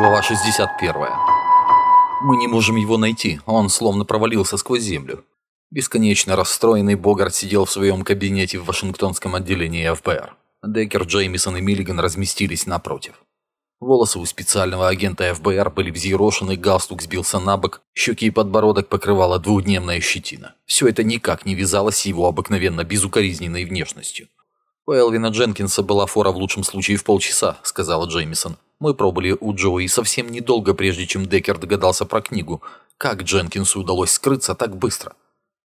Глава 61. Мы не можем его найти, он словно провалился сквозь землю. Бесконечно расстроенный Богарт сидел в своем кабинете в Вашингтонском отделении ФБР. Деккер, Джеймисон и Миллиган разместились напротив. Волосы у специального агента ФБР были взъерошены, галстук сбился на бок, щеки и подбородок покрывала двухдневная щетина. Все это никак не вязалось с его обыкновенно безукоризненной внешностью. «У Элвина Дженкинса была фора в лучшем случае в полчаса», — сказала Джеймисон. «Мы пробыли у Джоуи совсем недолго, прежде чем Деккер догадался про книгу. Как Дженкинсу удалось скрыться так быстро?»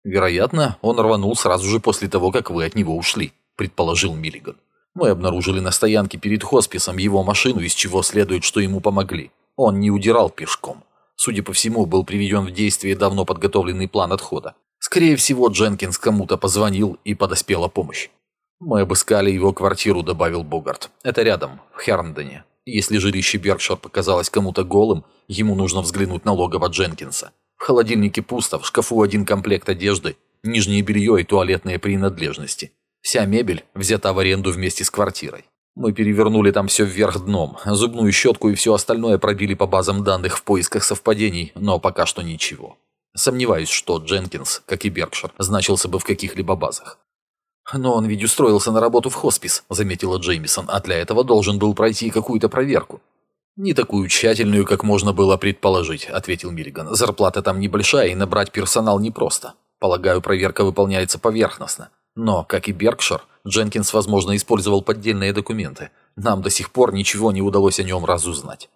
«Вероятно, он рванул сразу же после того, как вы от него ушли», — предположил Миллиган. «Мы обнаружили на стоянке перед хосписом его машину, из чего следует, что ему помогли. Он не удирал пешком. Судя по всему, был приведен в действие давно подготовленный план отхода. Скорее всего, Дженкинс кому-то позвонил и подоспела помощь. «Мы обыскали его квартиру», — добавил Богарт. «Это рядом, в Херндоне. Если жилище Беркшир показалось кому-то голым, ему нужно взглянуть на логово Дженкинса. В холодильнике пусто, в шкафу один комплект одежды, нижнее белье и туалетные принадлежности. Вся мебель взята в аренду вместе с квартирой. Мы перевернули там все вверх дном, зубную щетку и все остальное пробили по базам данных в поисках совпадений, но пока что ничего. Сомневаюсь, что Дженкинс, как и Беркшир, значился бы в каких-либо базах. «Но он ведь устроился на работу в хоспис», — заметила Джеймисон, «а для этого должен был пройти какую-то проверку». «Не такую тщательную, как можно было предположить», — ответил Миллиган. «Зарплата там небольшая, и набрать персонал непросто. Полагаю, проверка выполняется поверхностно. Но, как и Беркшир, Дженкинс, возможно, использовал поддельные документы. Нам до сих пор ничего не удалось о нем разузнать».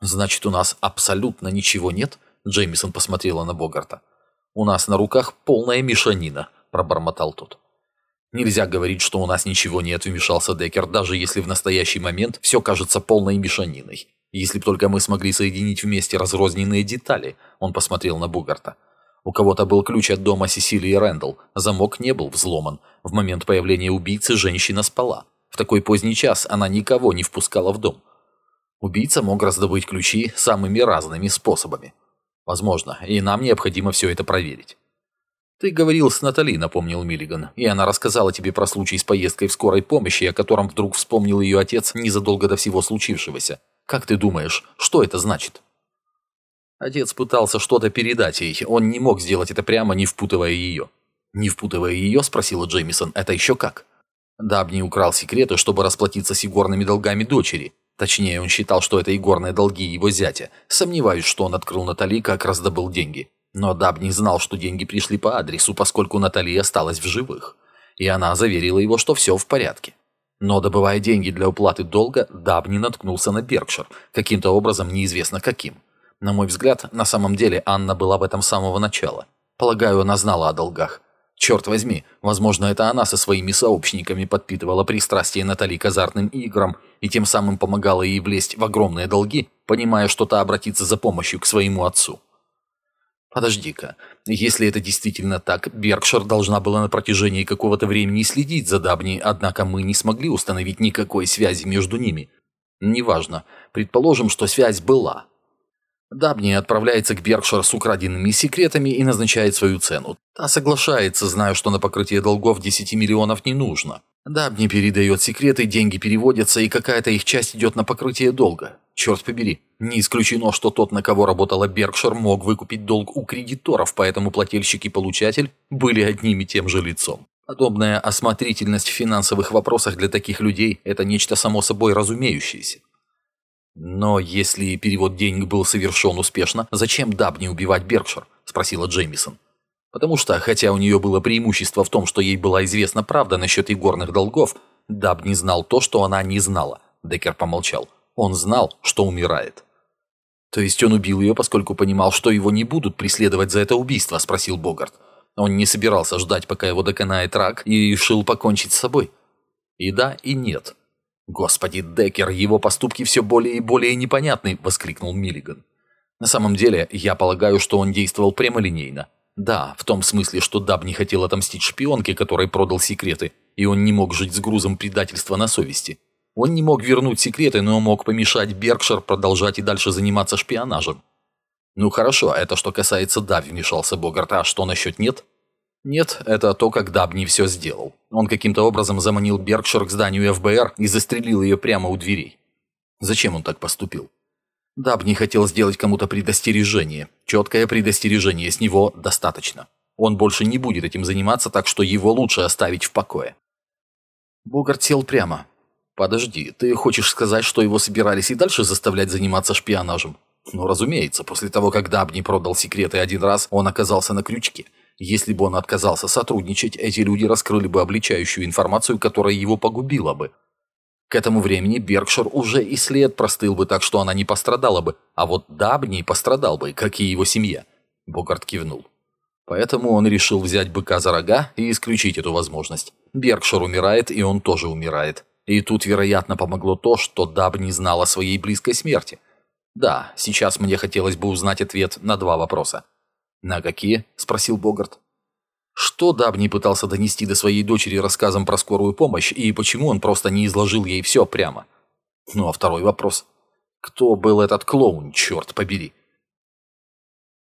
«Значит, у нас абсолютно ничего нет?» — Джеймисон посмотрела на Богарта. «У нас на руках полная мешанина», — пробормотал тот. «Нельзя говорить, что у нас ничего нет», — вмешался Деккер, «даже если в настоящий момент все кажется полной мешаниной. Если бы только мы смогли соединить вместе разрозненные детали», — он посмотрел на Бугарта. У кого-то был ключ от дома Сесилии Рэндалл. Замок не был взломан. В момент появления убийцы женщина спала. В такой поздний час она никого не впускала в дом. Убийца мог раздобыть ключи самыми разными способами. Возможно, и нам необходимо все это проверить. «Ты говорил с Натали», — напомнил Миллиган, «и она рассказала тебе про случай с поездкой в скорой помощи, о котором вдруг вспомнил ее отец незадолго до всего случившегося. Как ты думаешь, что это значит?» Отец пытался что-то передать ей, он не мог сделать это прямо, не впутывая ее. «Не впутывая ее?» — спросила Джеймисон. «Это еще как?» Дабни украл секреты, чтобы расплатиться с игорными долгами дочери. Точнее, он считал, что это игорные долги его зятя. Сомневаюсь, что он открыл Натали, как раздобыл деньги. Но Даб не знал, что деньги пришли по адресу, поскольку Натали осталась в живых. И она заверила его, что все в порядке. Но добывая деньги для уплаты долга, Даб не наткнулся на Беркшир, каким-то образом неизвестно каким. На мой взгляд, на самом деле Анна была в этом с самого начала. Полагаю, она знала о долгах. Черт возьми, возможно, это она со своими сообщниками подпитывала пристрастие Натали к азартным играм и тем самым помогала ей влезть в огромные долги, понимая, что та обратится за помощью к своему отцу. Подожди-ка, если это действительно так, Беркшир должна была на протяжении какого-то времени следить за Дабни, однако мы не смогли установить никакой связи между ними. Неважно, предположим, что связь была. Дабни отправляется к Беркшир с украденными секретами и назначает свою цену. Та соглашается, зная, что на покрытие долгов 10 миллионов не нужно. Дабни передает секреты, деньги переводятся, и какая-то их часть идет на покрытие долга. Черт побери, не исключено, что тот, на кого работала Беркшир, мог выкупить долг у кредиторов, поэтому плательщик и получатель были одним и тем же лицом. Подобная осмотрительность в финансовых вопросах для таких людей – это нечто само собой разумеющееся. «Но если перевод денег был совершен успешно, зачем Дабни убивать Беркшир?» – спросила Джеймисон. Потому что, хотя у нее было преимущество в том, что ей была известна правда насчет игорных долгов, Даб не знал то, что она не знала. Деккер помолчал. Он знал, что умирает. «То есть он убил ее, поскольку понимал, что его не будут преследовать за это убийство?» – спросил Богарт. Он не собирался ждать, пока его доконает рак, и решил покончить с собой. И да, и нет. «Господи, Деккер, его поступки все более и более непонятны!» – воскликнул Миллиган. «На самом деле, я полагаю, что он действовал прямолинейно. Да, в том смысле, что Даб не хотел отомстить шпионке, которой продал секреты, и он не мог жить с грузом предательства на совести. Он не мог вернуть секреты, но мог помешать Беркшир продолжать и дальше заниматься шпионажем. «Ну хорошо, это что касается Даб», — вмешался Богарт. «А что насчет нет?» «Нет, это то, как Даб не все сделал. Он каким-то образом заманил Беркшир к зданию ФБР и застрелил ее прямо у дверей. Зачем он так поступил?» Дабни хотел сделать кому-то предостережение. Четкое предостережение, с него достаточно. Он больше не будет этим заниматься, так что его лучше оставить в покое. Богарт сел прямо. «Подожди, ты хочешь сказать, что его собирались и дальше заставлять заниматься шпионажем?» «Ну, разумеется, после того, как Дабни продал секреты один раз, он оказался на крючке. Если бы он отказался сотрудничать, эти люди раскрыли бы обличающую информацию, которая его погубила бы. К этому времени Беркшир уже и след простыл бы так, что она не пострадала бы, а вот Дабни пострадал бы, как и его семья. Богарт кивнул. Поэтому он решил взять быка за рога и исключить эту возможность. Беркшир умирает, и он тоже умирает. И тут, вероятно, помогло то, что Даб не знал о своей близкой смерти. Да, сейчас мне хотелось бы узнать ответ на два вопроса. «На какие?» – спросил Богарт. Что Дабни пытался донести до своей дочери рассказом про скорую помощь, и почему он просто не изложил ей все прямо? Ну а второй вопрос. Кто был этот клоун, черт побери?